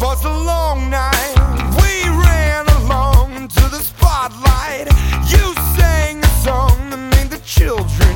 was a long night. We ran along to the spotlight. You sang a song that made the children.